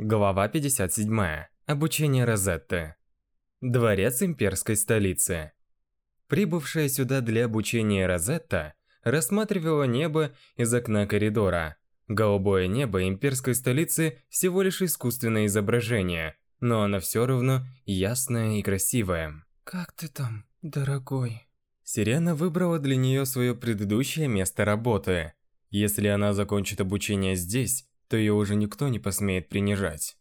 Глава 57. Обучение Розетты. Дворец имперской столицы. Прибывшая сюда для обучения Розетта рассматривала небо из окна коридора. Голубое небо имперской столицы всего лишь искусственное изображение, но оно все равно ясное и красивое. Как ты там, дорогой? Сирена выбрала для нее свое предыдущее место работы. Если она закончит обучение здесь, то ее уже никто не посмеет принижать.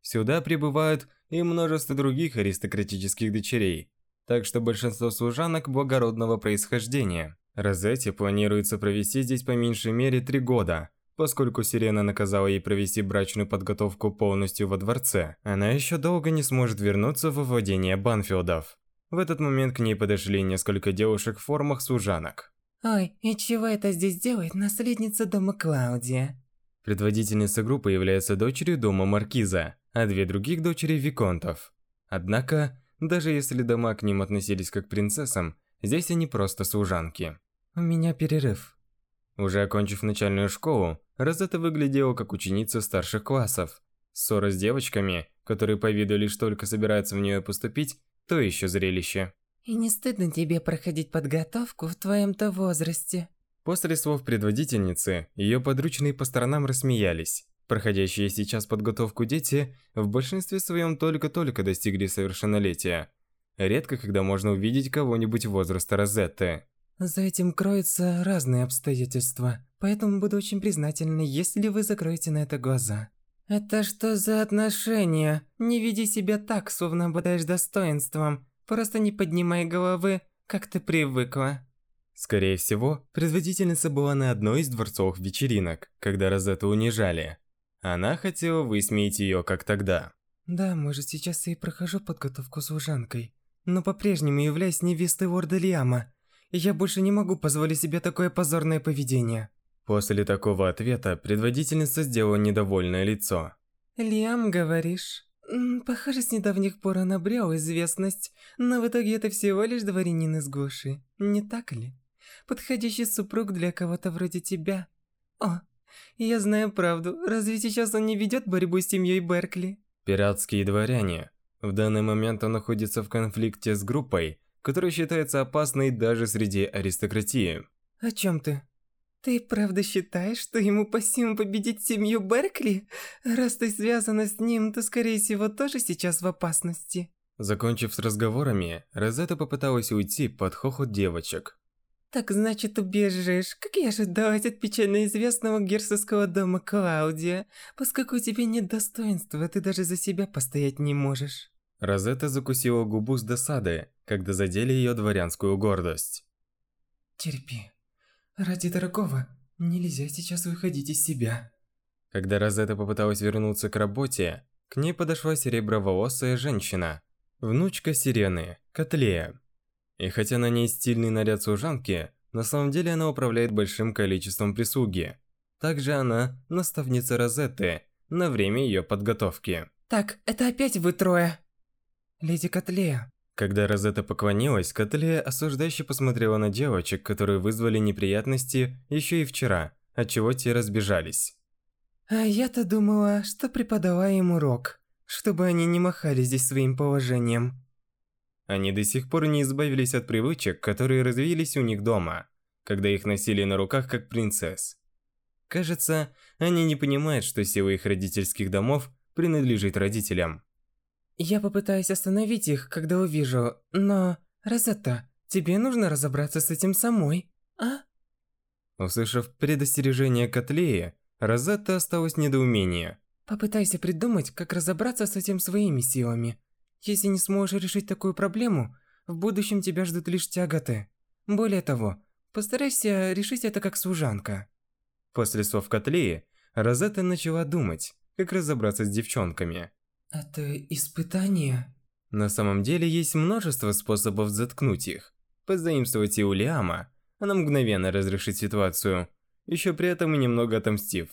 Сюда прибывают и множество других аристократических дочерей, так что большинство служанок благородного происхождения. Розетте планируется провести здесь по меньшей мере три года. Поскольку Сирена наказала ей провести брачную подготовку полностью во дворце, она еще долго не сможет вернуться во владение Банфилдов. В этот момент к ней подошли несколько девушек в формах служанок. Ой, и чего это здесь делает наследница дома Клаудия? Предводительница группы является дочерью дома Маркиза, а две других дочери Виконтов. Однако, даже если дома к ним относились как к принцессам, здесь они просто служанки. У меня перерыв. Уже окончив начальную школу, Розетта выглядела как ученица старших классов. Ссора с девочками, которые по виду лишь только собираются в нее поступить, то еще зрелище. И не стыдно тебе проходить подготовку в твоем-то возрасте? После слов предводительницы, ее подручные по сторонам рассмеялись. Проходящие сейчас подготовку дети в большинстве своем только-только достигли совершеннолетия. Редко когда можно увидеть кого-нибудь возраста Розетты. За этим кроются разные обстоятельства, поэтому буду очень признательна, если вы закроете на это глаза. Это что за отношения? Не веди себя так, словно обладаешь достоинством. Просто не поднимай головы, как ты привыкла. Скорее всего, предводительница была на одной из дворцовых вечеринок, когда Розетту унижали. Она хотела высмеять ее, как тогда. Да, может, сейчас я и прохожу подготовку служанкой, но по-прежнему являюсь невестой лорда Лиама. И я больше не могу позволить себе такое позорное поведение. После такого ответа предводительница сделала недовольное лицо. Лиам, говоришь? Похоже, с недавних пор он обрел известность, но в итоге это всего лишь дворянин из Гоши, не так ли? Подходящий супруг для кого-то вроде тебя. О, я знаю правду. Разве сейчас он не ведет борьбу с семьей Беркли? Пиратские дворяне. В данный момент он находится в конфликте с группой, которая считается опасной даже среди аристократии. О чем ты? Ты правда считаешь, что ему по силам победить семью Беркли? Раз ты связана с ним, то скорее всего тоже сейчас в опасности. Закончив с разговорами, Розетта попыталась уйти под хохот девочек. Так значит, убежишь, как я ожидалось от печально известного герцогского дома Клаудия, поскольку у тебя нет достоинства, ты даже за себя постоять не можешь. Розетта закусила губу с досады, когда задели ее дворянскую гордость. Терпи. Ради дорогого, нельзя сейчас выходить из себя. Когда Розетта попыталась вернуться к работе, к ней подошла сереброволосая женщина, внучка Сирены, Котлея. И хотя на ней стильный наряд служанки, на самом деле она управляет большим количеством прислуги. Также она наставница Розетты на время ее подготовки. Так, это опять вы трое. Леди Котлея. Когда Розетта поклонилась, Котлея осуждающе посмотрела на девочек, которые вызвали неприятности еще и вчера, отчего те разбежались. А я-то думала, что преподала им урок, чтобы они не махали здесь своим положением. Они до сих пор не избавились от привычек, которые развились у них дома, когда их носили на руках как принцесс. Кажется, они не понимают, что сила их родительских домов принадлежит родителям. Я попытаюсь остановить их, когда увижу, но... Розетта, тебе нужно разобраться с этим самой, а? Услышав предостережение Котлеи, Розетта осталась недоумение. Попытайся придумать, как разобраться с этим своими силами. Если не сможешь решить такую проблему, в будущем тебя ждут лишь тяготы. Более того, постарайся решить это как служанка. После слов Котлеи, Розетта начала думать, как разобраться с девчонками. Это испытание? На самом деле есть множество способов заткнуть их. Позаимствовать и у Лиама, она мгновенно разрешит ситуацию, еще при этом и немного отомстив.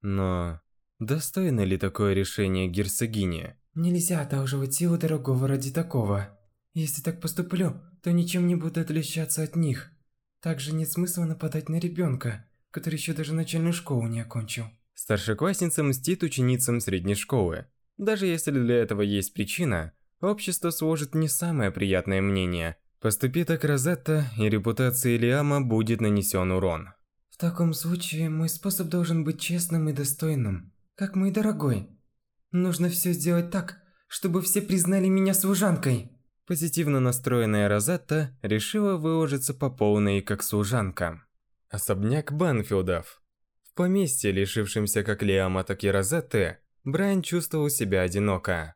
Но достойно ли такое решение герцогини? Нельзя одалживать силу дорогого ради такого. Если так поступлю, то ничем не буду отличаться от них. Также нет смысла нападать на ребенка, который еще даже начальную школу не окончил. Старшеклассница мстит ученицам средней школы. Даже если для этого есть причина, общество сложит не самое приятное мнение. Поступи так Розетта, и репутации Лиама будет нанесен урон. В таком случае, мой способ должен быть честным и достойным, как мой дорогой. Нужно все сделать так, чтобы все признали меня служанкой. Позитивно настроенная Розетта решила выложиться по полной как служанка. Особняк Банфилдов. В поместье, лишившемся как Лиама, так и Розетты, Брайан чувствовал себя одиноко.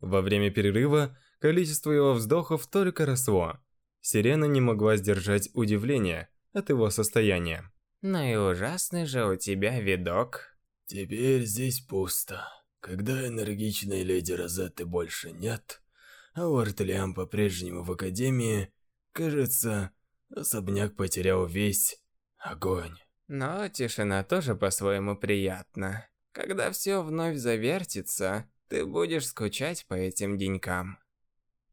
Во время перерыва количество его вздохов только росло. Сирена не могла сдержать удивление от его состояния. Ну и ужасный же у тебя видок. Теперь здесь пусто. Когда энергичной леди Розетты больше нет, а Уортлиам по-прежнему в Академии, кажется, особняк потерял весь огонь. Но тишина тоже по-своему приятна. Когда все вновь завертится, ты будешь скучать по этим денькам.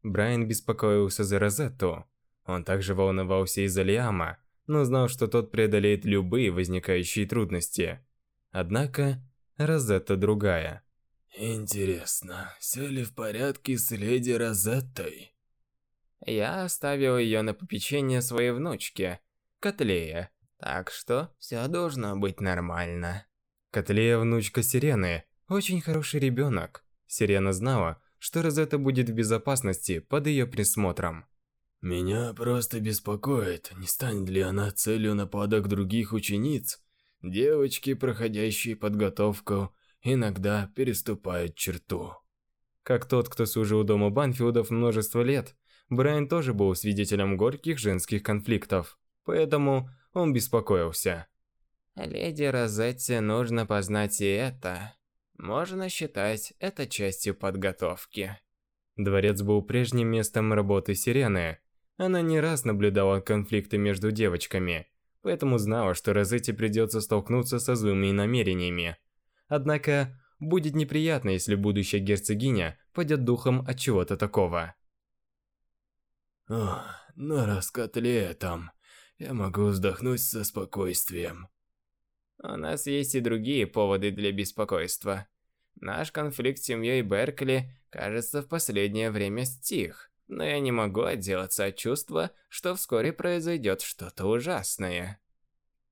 Брайан беспокоился за Розетту. Он также волновался из-за Лиама, но знал, что тот преодолеет любые возникающие трудности. Однако, Розетта другая. Интересно, все ли в порядке с леди Розеттой? Я оставил ее на попечение своей внучки, Котлея, так что все должно быть нормально. Котлея внучка Сирены, очень хороший ребенок. Сирена знала, что Розетта будет в безопасности под ее присмотром. Меня просто беспокоит, не станет ли она целью нападок других учениц. Девочки, проходящие подготовку, иногда переступают черту. Как тот, кто служил дома Банфилдов множество лет, Брайан тоже был свидетелем горьких женских конфликтов, поэтому он беспокоился. Леди Розетте нужно познать и это. Можно считать это частью подготовки. Дворец был прежним местом работы Сирены. Она не раз наблюдала конфликты между девочками, поэтому знала, что Розетте придется столкнуться со злыми намерениями. Однако, будет неприятно, если будущая герцогиня падет духом от чего-то такого. О, ну раз котле там, я могу вздохнуть со спокойствием. У нас есть и другие поводы для беспокойства. Наш конфликт с семьей Беркли, кажется, в последнее время стих, но я не могу отделаться от чувства, что вскоре произойдет что-то ужасное.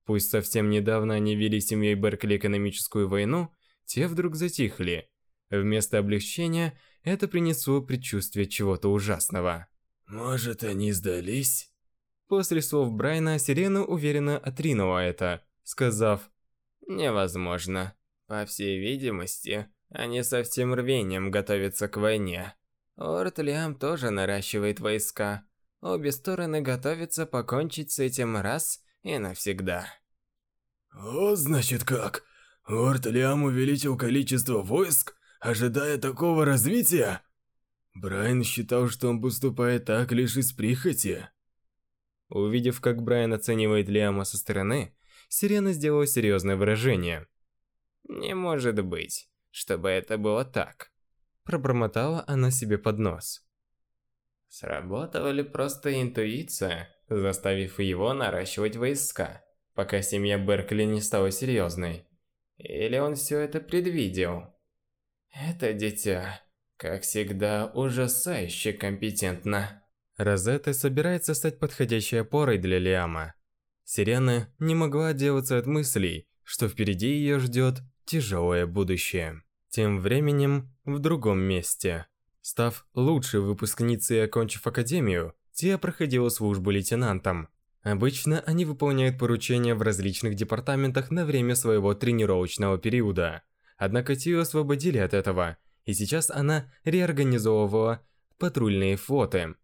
Пусть совсем недавно они вели семьей Беркли экономическую войну, те вдруг затихли. Вместо облегчения это принесло предчувствие чего-то ужасного. Может, они сдались? После слов Брайна Сирена уверенно отринула это, сказав «Невозможно. По всей видимости, они со всем рвением готовятся к войне. Орт Лиам тоже наращивает войска. Обе стороны готовятся покончить с этим раз и навсегда». «О, значит как? Орт Лиам увеличил количество войск, ожидая такого развития?» Брайан считал, что он поступает так лишь из прихоти. Увидев, как Брайан оценивает Лиама со стороны, Сирена сделала серьезное выражение. «Не может быть, чтобы это было так». Пробормотала она себе под нос. Сработала ли просто интуиция, заставив его наращивать войска, пока семья Беркли не стала серьезной? Или он все это предвидел? Это дитя, как всегда, ужасающе компетентно. Розетта собирается стать подходящей опорой для Лиама. Сирена не могла отделаться от мыслей, что впереди ее ждет тяжелое будущее. Тем временем, в другом месте. Став лучшей выпускницей и окончив академию, Тия проходила службу лейтенантом. Обычно они выполняют поручения в различных департаментах на время своего тренировочного периода. Однако Тию освободили от этого, и сейчас она реорганизовывала патрульные флоты.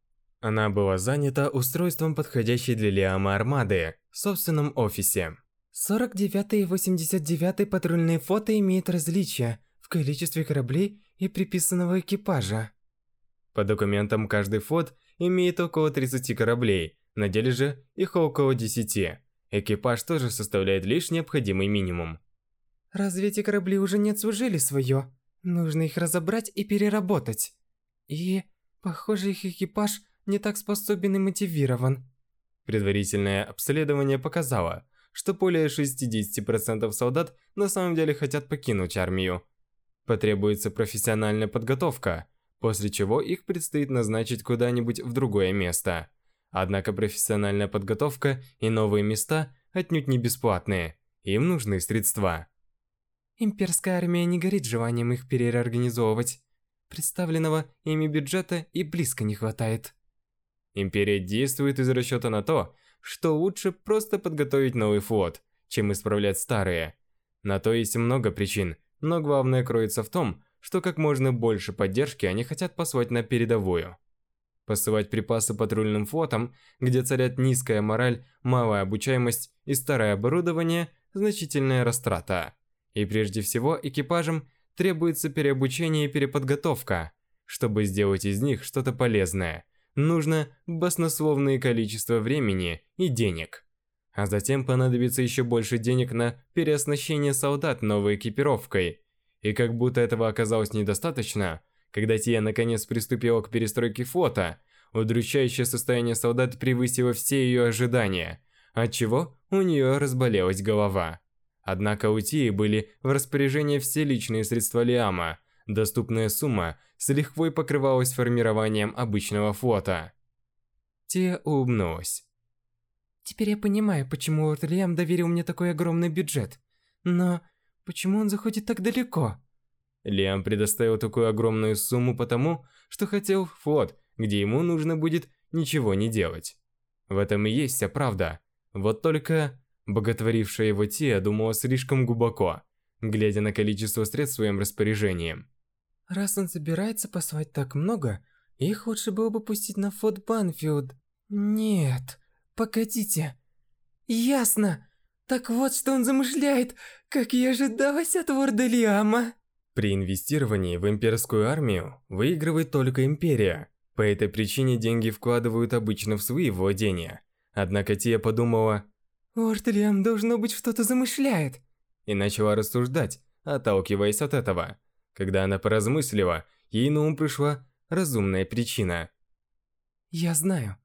Она была занята устройством подходящей для Лиама армады в собственном офисе. 49 и 89 патрульные флоты имеют различия количестве кораблей и приписанного экипажа. По документам, каждый флот имеет около 30 кораблей, на деле же их около 10. Экипаж тоже составляет лишь необходимый минимум. Разве эти корабли уже не отслужили свое? Нужно их разобрать и переработать. И, похоже, их экипаж не так способен и мотивирован. Предварительное обследование показало, что более 60% солдат на самом деле хотят покинуть армию. Потребуется профессиональная подготовка, после чего их предстоит назначить куда-нибудь в другое место. Однако профессиональная подготовка и новые места отнюдь не бесплатные, им нужны средства. Имперская армия не горит желанием их переорганизовывать. Представленного ими бюджета и близко не хватает. Империя действует из расчета на то, что лучше просто подготовить новый флот, чем исправлять старые. На то есть много причин, но главное кроется в том, что как можно больше поддержки они хотят послать на передовую. Посылать припасы патрульным флотам, где царят низкая мораль, малая обучаемость и старое оборудование – значительная растрата. И прежде всего экипажам требуется переобучение и переподготовка. Чтобы сделать из них что-то полезное, нужно баснословное количество времени и денег. А затем понадобится еще больше денег на переоснащение солдат новой экипировкой. И как будто этого оказалось недостаточно, когда Тия наконец приступила к перестройке флота, удручающее состояние солдат превысило все ее ожидания, отчего у нее разболелась голова. Однако у Тии были в распоряжении все личные средства Лиама. Доступная сумма с лихвой покрывалась формированием обычного флота. Тия улыбнулась. Теперь я понимаю, почему Лорд Лиам доверил мне такой огромный бюджет. Но почему он заходит так далеко? Лиам предоставил такую огромную сумму потому, что хотел флот, где ему нужно будет ничего не делать. В этом и есть вся правда. Вот только Боготворившая его Тия думала слишком глубоко, глядя на количество средств в своем распоряжении. Раз он собирается послать так много, их лучше было бы пустить на Форт Банфилд. Нет, погодите. Ясно. Так вот, что он замышляет, как и ожидалось от Ворда Лиама. При инвестировании в имперскую армию выигрывает только империя. По этой причине деньги вкладывают обычно в свои владения. Однако Тия подумала, Лорд Лиам, должно быть, что-то замышляет. И начала рассуждать, отталкиваясь от этого. Когда она поразмыслила, ей на ум пришла разумная причина. Я знаю,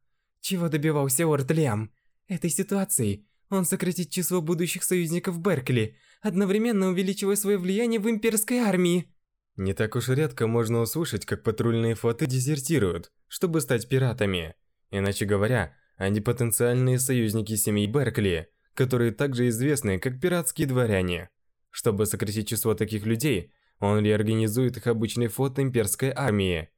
чего добивался Лорд Лиам. Этой ситуацией он сократит число будущих союзников Беркли, одновременно увеличивая свое влияние в имперской армии. Не так уж редко можно услышать, как патрульные флоты дезертируют, чтобы стать пиратами. Иначе говоря, они потенциальные союзники семьи Беркли, которые также известны как пиратские дворяне. Чтобы сократить число таких людей, он реорганизует их обычный флот имперской армии.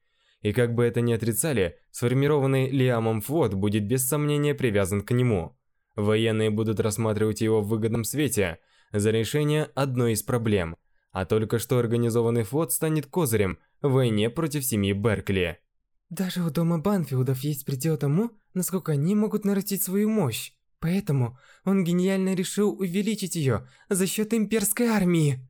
И как бы это ни отрицали, сформированный Лиамом флот будет без сомнения привязан к нему. Военные будут рассматривать его в выгодном свете за решение одной из проблем, а только что организованный флот станет козырем в войне против семьи Беркли. Даже у дома Банфилдов есть предел тому, насколько они могут нарастить свою мощь. Поэтому он гениально решил увеличить ее за счет имперской армии.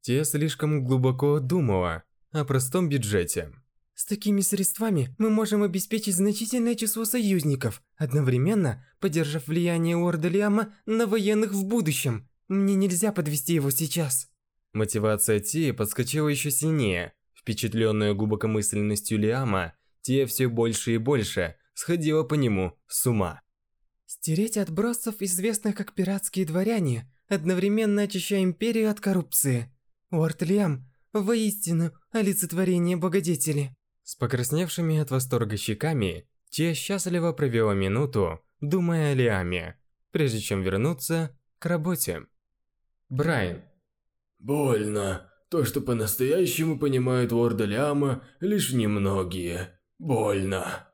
Те слишком глубоко думала о простом бюджете. С такими средствами мы можем обеспечить значительное число союзников, одновременно поддержав влияние Орда Лиама на военных в будущем. Мне нельзя подвести его сейчас. Мотивация Ти подскочила еще сильнее. Впечатленная глубокомысленностью Лиама, Тия все больше и больше сходила по нему с ума. Стереть отбросов, известных как пиратские дворяне, одновременно очищая империю от коррупции. Уорд Лиам воистину олицетворение богодетели. С покрасневшими от восторга щеками, Тия счастливо провела минуту, думая о Лиаме, прежде чем вернуться к работе. Брайан. Больно. То, что по-настоящему понимают Уорда Ляма, лишь немногие. Больно.